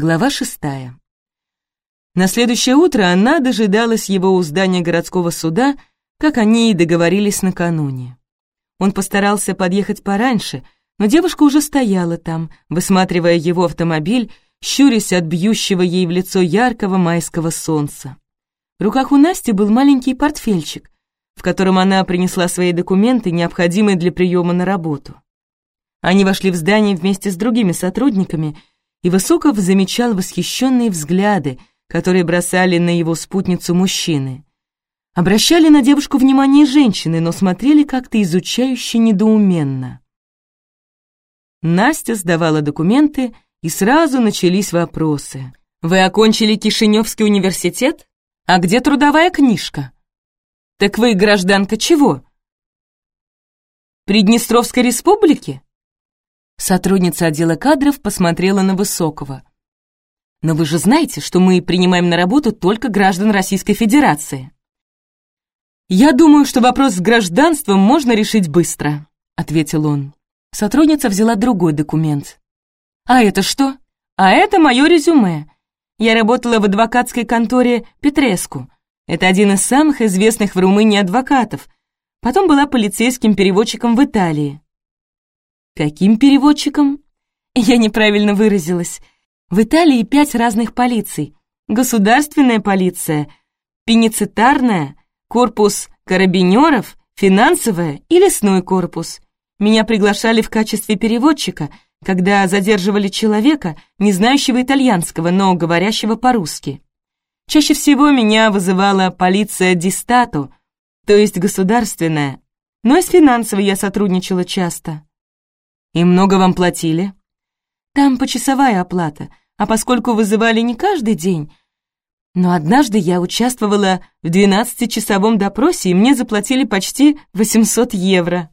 Глава шестая. На следующее утро она дожидалась его у здания городского суда, как они и договорились накануне. Он постарался подъехать пораньше, но девушка уже стояла там, высматривая его автомобиль, щурясь от бьющего ей в лицо яркого майского солнца. В руках у Насти был маленький портфельчик, в котором она принесла свои документы, необходимые для приема на работу. Они вошли в здание вместе с другими сотрудниками — и Высоков замечал восхищенные взгляды, которые бросали на его спутницу мужчины. Обращали на девушку внимание женщины, но смотрели как-то изучающе недоуменно. Настя сдавала документы, и сразу начались вопросы. «Вы окончили Кишиневский университет? А где трудовая книжка?» «Так вы гражданка чего?» «Приднестровской республики?» Сотрудница отдела кадров посмотрела на Высокого. «Но вы же знаете, что мы принимаем на работу только граждан Российской Федерации». «Я думаю, что вопрос с гражданством можно решить быстро», — ответил он. Сотрудница взяла другой документ. «А это что?» «А это мое резюме. Я работала в адвокатской конторе Петреску. Это один из самых известных в Румынии адвокатов. Потом была полицейским переводчиком в Италии. Каким переводчиком? Я неправильно выразилась. В Италии пять разных полиций. Государственная полиция, пеницитарная, корпус карабинеров, финансовая и лесной корпус. Меня приглашали в качестве переводчика, когда задерживали человека, не знающего итальянского, но говорящего по-русски. Чаще всего меня вызывала полиция дистату, то есть государственная, но и с финансовой я сотрудничала часто. «И много вам платили?» «Там почасовая оплата, а поскольку вызывали не каждый день...» Но однажды я участвовала в 12-часовом допросе, и мне заплатили почти 800 евро.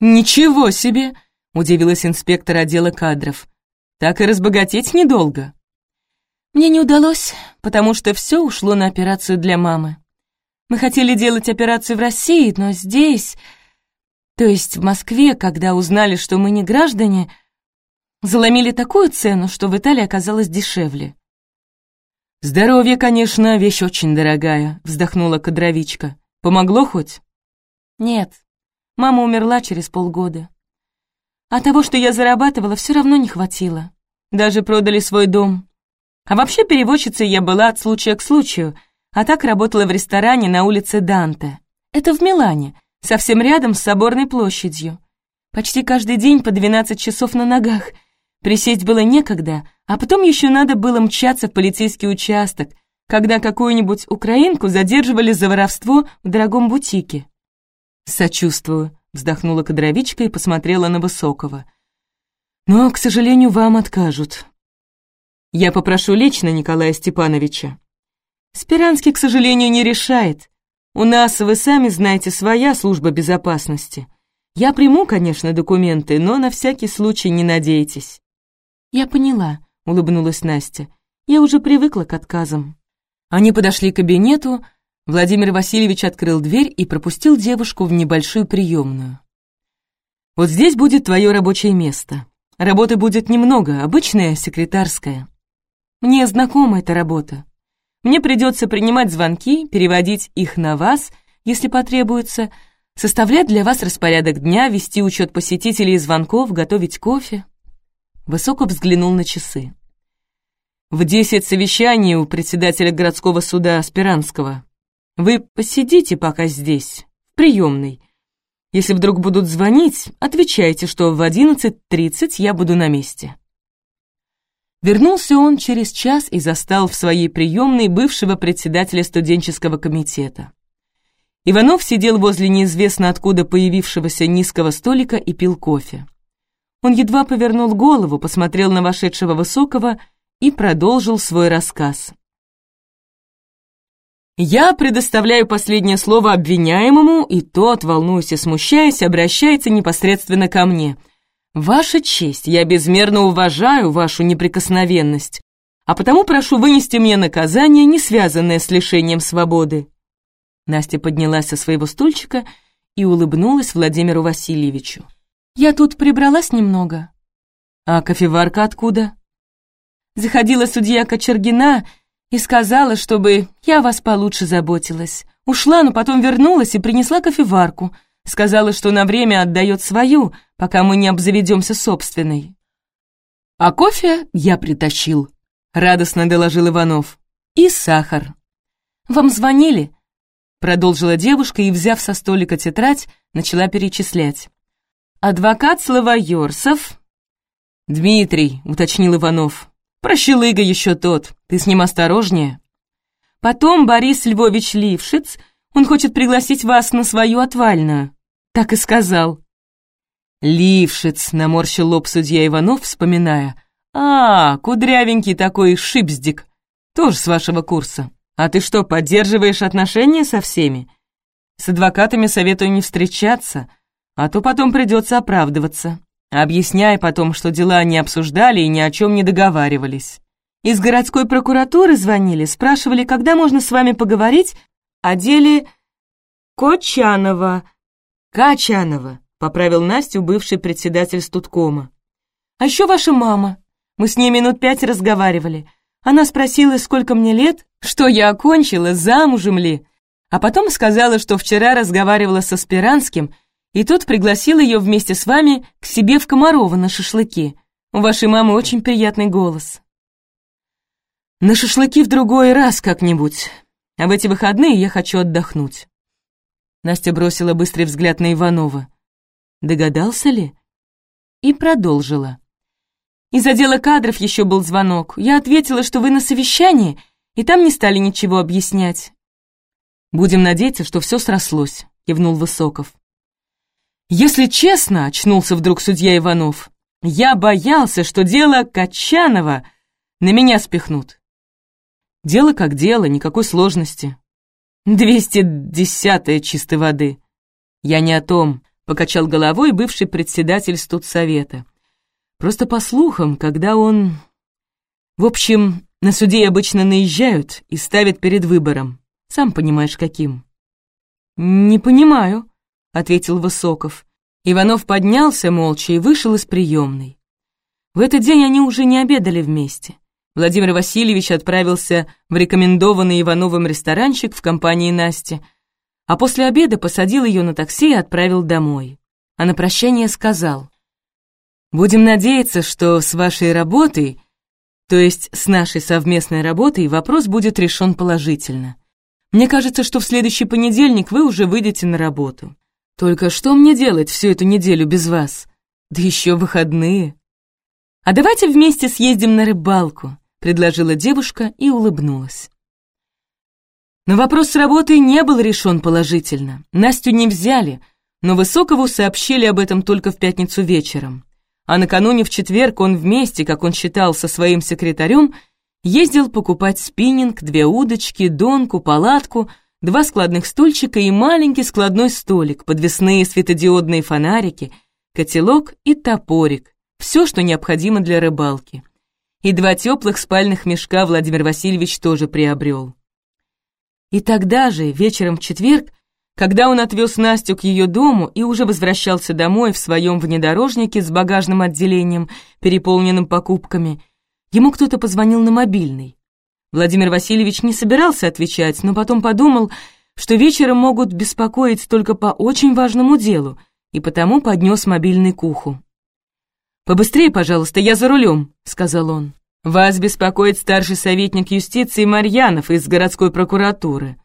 «Ничего себе!» — удивилась инспектор отдела кадров. «Так и разбогатеть недолго». Мне не удалось, потому что все ушло на операцию для мамы. Мы хотели делать операцию в России, но здесь... То есть в Москве, когда узнали, что мы не граждане, заломили такую цену, что в Италии оказалось дешевле. «Здоровье, конечно, вещь очень дорогая», — вздохнула кадровичка. «Помогло хоть?» «Нет, мама умерла через полгода. А того, что я зарабатывала, все равно не хватило. Даже продали свой дом. А вообще переводчицей я была от случая к случаю, а так работала в ресторане на улице Данте. Это в Милане, совсем рядом с Соборной площадью. Почти каждый день по 12 часов на ногах. Присесть было некогда, а потом еще надо было мчаться в полицейский участок, когда какую-нибудь украинку задерживали за воровство в дорогом бутике. «Сочувствую», — вздохнула кадровичка и посмотрела на Высокого. «Но, к сожалению, вам откажут. Я попрошу лично Николая Степановича. Спиранский, к сожалению, не решает. У нас, вы сами знаете, своя служба безопасности. Я приму, конечно, документы, но на всякий случай не надейтесь». «Я поняла», — улыбнулась Настя. «Я уже привыкла к отказам». Они подошли к кабинету, Владимир Васильевич открыл дверь и пропустил девушку в небольшую приемную. «Вот здесь будет твое рабочее место. Работы будет немного, обычная секретарская. Мне знакома эта работа. Мне придется принимать звонки, переводить их на вас, если потребуется, составлять для вас распорядок дня, вести учет посетителей и звонков, готовить кофе. Высоков взглянул на часы. В десять совещаний у председателя городского суда Спиранского. Вы посидите пока здесь, в приемной. Если вдруг будут звонить, отвечайте, что в одиннадцать тридцать я буду на месте. Вернулся он через час и застал в своей приемной бывшего председателя студенческого комитета. Иванов сидел возле неизвестно откуда появившегося низкого столика и пил кофе. Он едва повернул голову, посмотрел на вошедшего Высокого и продолжил свой рассказ. «Я предоставляю последнее слово обвиняемому, и тот, волнуясь и смущаясь, обращается непосредственно ко мне — «Ваша честь, я безмерно уважаю вашу неприкосновенность, а потому прошу вынести мне наказание, не связанное с лишением свободы». Настя поднялась со своего стульчика и улыбнулась Владимиру Васильевичу. «Я тут прибралась немного». «А кофеварка откуда?» Заходила судья Кочергина и сказала, чтобы я вас получше заботилась. Ушла, но потом вернулась и принесла кофеварку. Сказала, что на время отдает свою, пока мы не обзаведемся собственной. А кофе я притащил, радостно доложил Иванов. И сахар. Вам звонили? Продолжила девушка и, взяв со столика тетрадь, начала перечислять. Адвокат Славоерсов. Дмитрий, уточнил Иванов. Прощелыга еще тот, ты с ним осторожнее. Потом Борис Львович Лившиц, он хочет пригласить вас на свою отвальную. Так и сказал. Лившиц, наморщил лоб судья Иванов, вспоминая. А, кудрявенький такой шипздик, тоже с вашего курса. А ты что, поддерживаешь отношения со всеми? С адвокатами советую не встречаться, а то потом придется оправдываться. Объясняй потом, что дела не обсуждали и ни о чем не договаривались. Из городской прокуратуры звонили, спрашивали, когда можно с вами поговорить о деле Кочанова. Качанова, поправил Настю бывший председатель студкома. А еще ваша мама. Мы с ней минут пять разговаривали. Она спросила, сколько мне лет, что я окончила, замужем ли. А потом сказала, что вчера разговаривала со Спиранским, и тот пригласил ее вместе с вами к себе в Комарова на шашлыки. У вашей мамы очень приятный голос. На шашлыки в другой раз как-нибудь. А в эти выходные я хочу отдохнуть. Настя бросила быстрый взгляд на Иванова. Догадался ли? И продолжила. Из отдела кадров еще был звонок. Я ответила, что вы на совещании, и там не стали ничего объяснять. Будем надеяться, что все срослось, кивнул Высоков. Если честно, очнулся вдруг судья Иванов, я боялся, что дело Качанова на меня спихнут. Дело как дело, никакой сложности. Двести десятая чистой воды. Я не о том, покачал головой бывший председатель студсовета. Просто по слухам, когда он... В общем, на суде обычно наезжают и ставят перед выбором. Сам понимаешь, каким. «Не понимаю», — ответил Высоков. Иванов поднялся молча и вышел из приемной. В этот день они уже не обедали вместе. Владимир Васильевич отправился в рекомендованный Ивановым ресторанчик в компании Насти, а после обеда посадил ее на такси и отправил домой. А на прощание сказал, «Будем надеяться, что с вашей работой, то есть с нашей совместной работой, вопрос будет решен положительно. Мне кажется, что в следующий понедельник вы уже выйдете на работу. Только что мне делать всю эту неделю без вас? Да еще выходные. А давайте вместе съездим на рыбалку предложила девушка и улыбнулась. Но вопрос с работой не был решен положительно. Настю не взяли, но Высокову сообщили об этом только в пятницу вечером. А накануне в четверг он вместе, как он считал, со своим секретарем, ездил покупать спиннинг, две удочки, донку, палатку, два складных стульчика и маленький складной столик, подвесные светодиодные фонарики, котелок и топорик. Все, что необходимо для рыбалки и два теплых спальных мешка Владимир Васильевич тоже приобрел. И тогда же, вечером в четверг, когда он отвез Настю к ее дому и уже возвращался домой в своем внедорожнике с багажным отделением, переполненным покупками, ему кто-то позвонил на мобильный. Владимир Васильевич не собирался отвечать, но потом подумал, что вечером могут беспокоить только по очень важному делу, и потому поднес мобильный к уху. «Побыстрее, пожалуйста, я за рулем», — сказал он. «Вас беспокоит старший советник юстиции Марьянов из городской прокуратуры.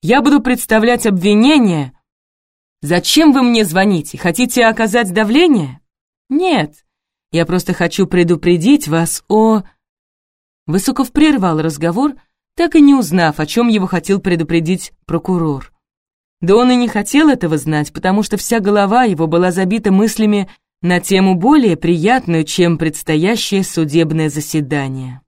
Я буду представлять обвинение. Зачем вы мне звоните? Хотите оказать давление? Нет, я просто хочу предупредить вас о...» Высоков прервал разговор, так и не узнав, о чем его хотел предупредить прокурор. Да он и не хотел этого знать, потому что вся голова его была забита мыслями на тему более приятную, чем предстоящее судебное заседание.